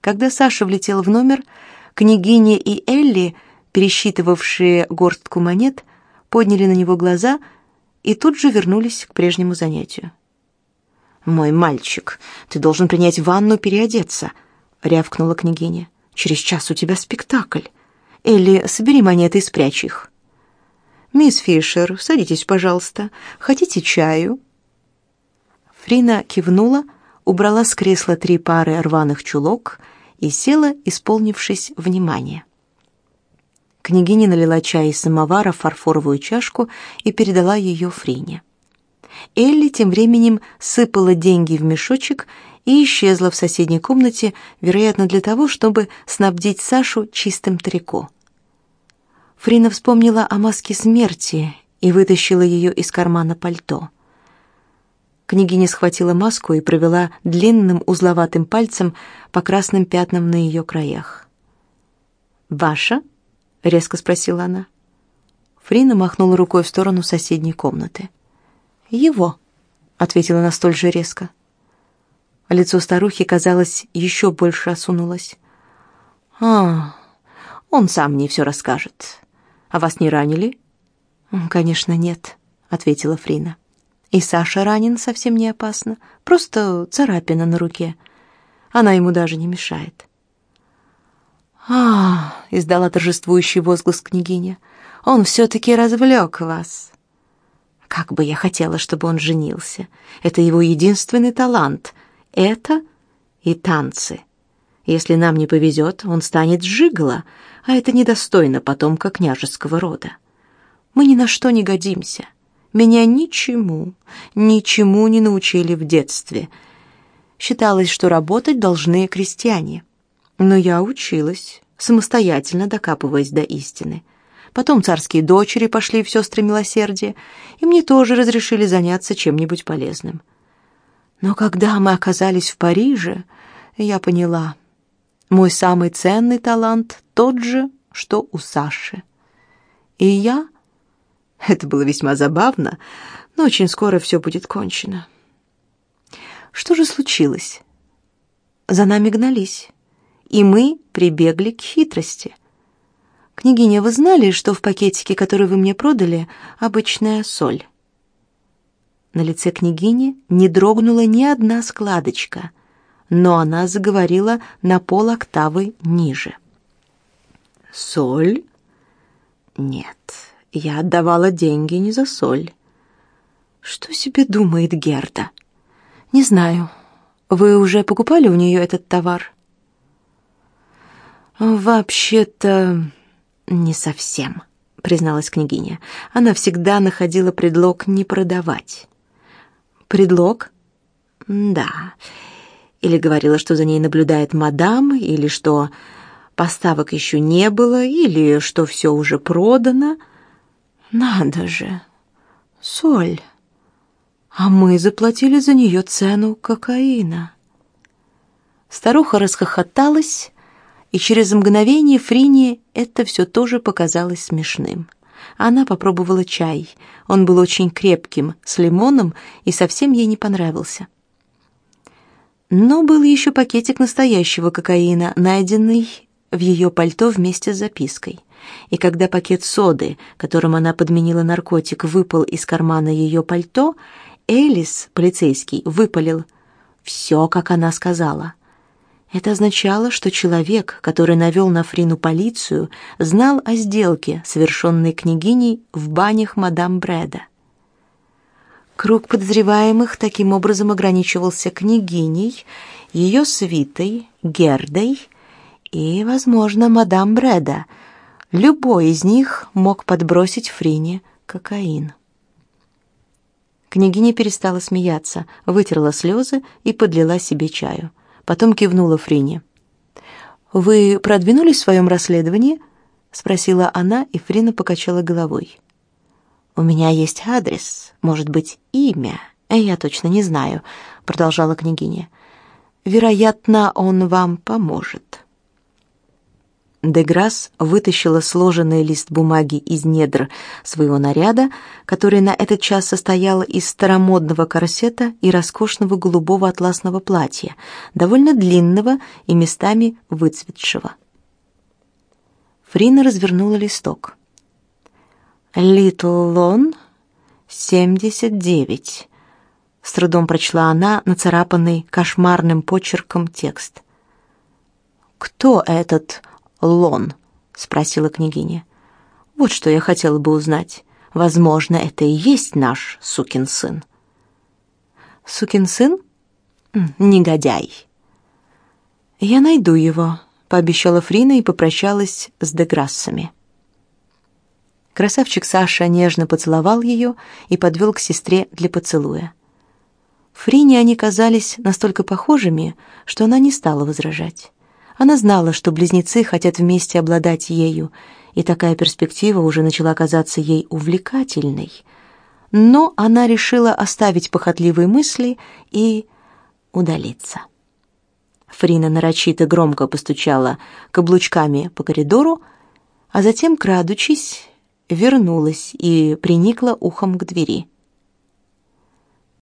Когда Саша влетел в номер, княгиня и Элли, пересчитывавшие горстку монет, подняли на него глаза и тут же вернулись к прежнему занятию. «Мой мальчик, ты должен принять ванну, переодеться», — рявкнула княгиня. «Через час у тебя спектакль. Элли, собери монеты и спрячь их». «Мисс Фишер, садитесь, пожалуйста. Хотите чаю?» Фрина кивнула, убрала с кресла три пары рваных чулок и села, исполнившись внимания. Княгиня налила чай из самовара в фарфоровую чашку и передала ее Фрине. Элли тем временем сыпала деньги в мешочек и исчезла в соседней комнате, вероятно, для того, чтобы снабдить Сашу чистым трико. Фрина вспомнила о маске смерти и вытащила ее из кармана пальто. Княгиня схватила маску и провела длинным узловатым пальцем по красным пятнам на ее краях. «Ваша?» — резко спросила она. Фрина махнула рукой в сторону соседней комнаты. «Его», — ответила она столь же резко. Лицо старухи, казалось, еще больше осунулось. «А, он сам мне все расскажет. А вас не ранили?» «Конечно, нет», — ответила Фрина. «И Саша ранен совсем не опасно. Просто царапина на руке. Она ему даже не мешает». «А, — издала торжествующий возглас княгиня, — он все-таки развлек вас». Как бы я хотела, чтобы он женился. Это его единственный талант. Это и танцы. Если нам не повезет, он станет жиголо, а это недостойно потомка княжеского рода. Мы ни на что не годимся. Меня ничему, ничему не научили в детстве. Считалось, что работать должны крестьяне. Но я училась, самостоятельно докапываясь до истины. Потом царские дочери пошли в сестры милосердия, и мне тоже разрешили заняться чем-нибудь полезным. Но когда мы оказались в Париже, я поняла, мой самый ценный талант тот же, что у Саши. И я... Это было весьма забавно, но очень скоро все будет кончено. Что же случилось? За нами гнались, и мы прибегли к хитрости. «Княгиня, вы знали, что в пакетике, который вы мне продали, обычная соль?» На лице княгини не дрогнула ни одна складочка, но она заговорила на пол октавы ниже. «Соль? Нет, я отдавала деньги не за соль». «Что себе думает Герда?» «Не знаю. Вы уже покупали у нее этот товар?» «Вообще-то...» «Не совсем», — призналась княгиня. Она всегда находила предлог не продавать. «Предлог?» «Да. Или говорила, что за ней наблюдает мадам, или что поставок еще не было, или что все уже продано. Надо же! Соль! А мы заплатили за нее цену кокаина». Старуха расхохоталась, и через мгновение Фрине это все тоже показалось смешным. Она попробовала чай. Он был очень крепким, с лимоном, и совсем ей не понравился. Но был еще пакетик настоящего кокаина, найденный в ее пальто вместе с запиской. И когда пакет соды, которым она подменила наркотик, выпал из кармана ее пальто, Элис, полицейский, выпалил «все, как она сказала». Это означало, что человек, который навел на Фрину полицию, знал о сделке, совершенной княгиней в банях мадам Бреда. Круг подозреваемых таким образом ограничивался княгиней, ее свитой, Гердой и, возможно, мадам Бреда. Любой из них мог подбросить Фрине кокаин. Княгиня перестала смеяться, вытерла слезы и подлила себе чаю. Потом кивнула Фрине. «Вы продвинулись в своем расследовании?» — спросила она, и Фрина покачала головой. «У меня есть адрес, может быть, имя, я точно не знаю», — продолжала княгиня. «Вероятно, он вам поможет». Деграсс вытащила сложенный лист бумаги из недр своего наряда, который на этот час состоял из старомодного корсета и роскошного голубого атласного платья, довольно длинного и местами выцветшего. Фрина развернула листок. «Литл Лон, 79», — с трудом прочла она нацарапанный кошмарным почерком текст. «Кто этот Лон?» — спросила княгиня. «Вот что я хотела бы узнать. Возможно, это и есть наш сукин сын». «Сукин сын? Негодяй». «Я найду его», — пообещала Фрина и попрощалась с Деграссами. Красавчик Саша нежно поцеловал ее и подвел к сестре для поцелуя. Фрине они казались настолько похожими, что она не стала возражать. Она знала, что близнецы хотят вместе обладать ею, и такая перспектива уже начала казаться ей увлекательной. Но она решила оставить похотливые мысли и удалиться. Фрина нарочито громко постучала каблучками по коридору, а затем, крадучись, вернулась и приникла ухом к двери.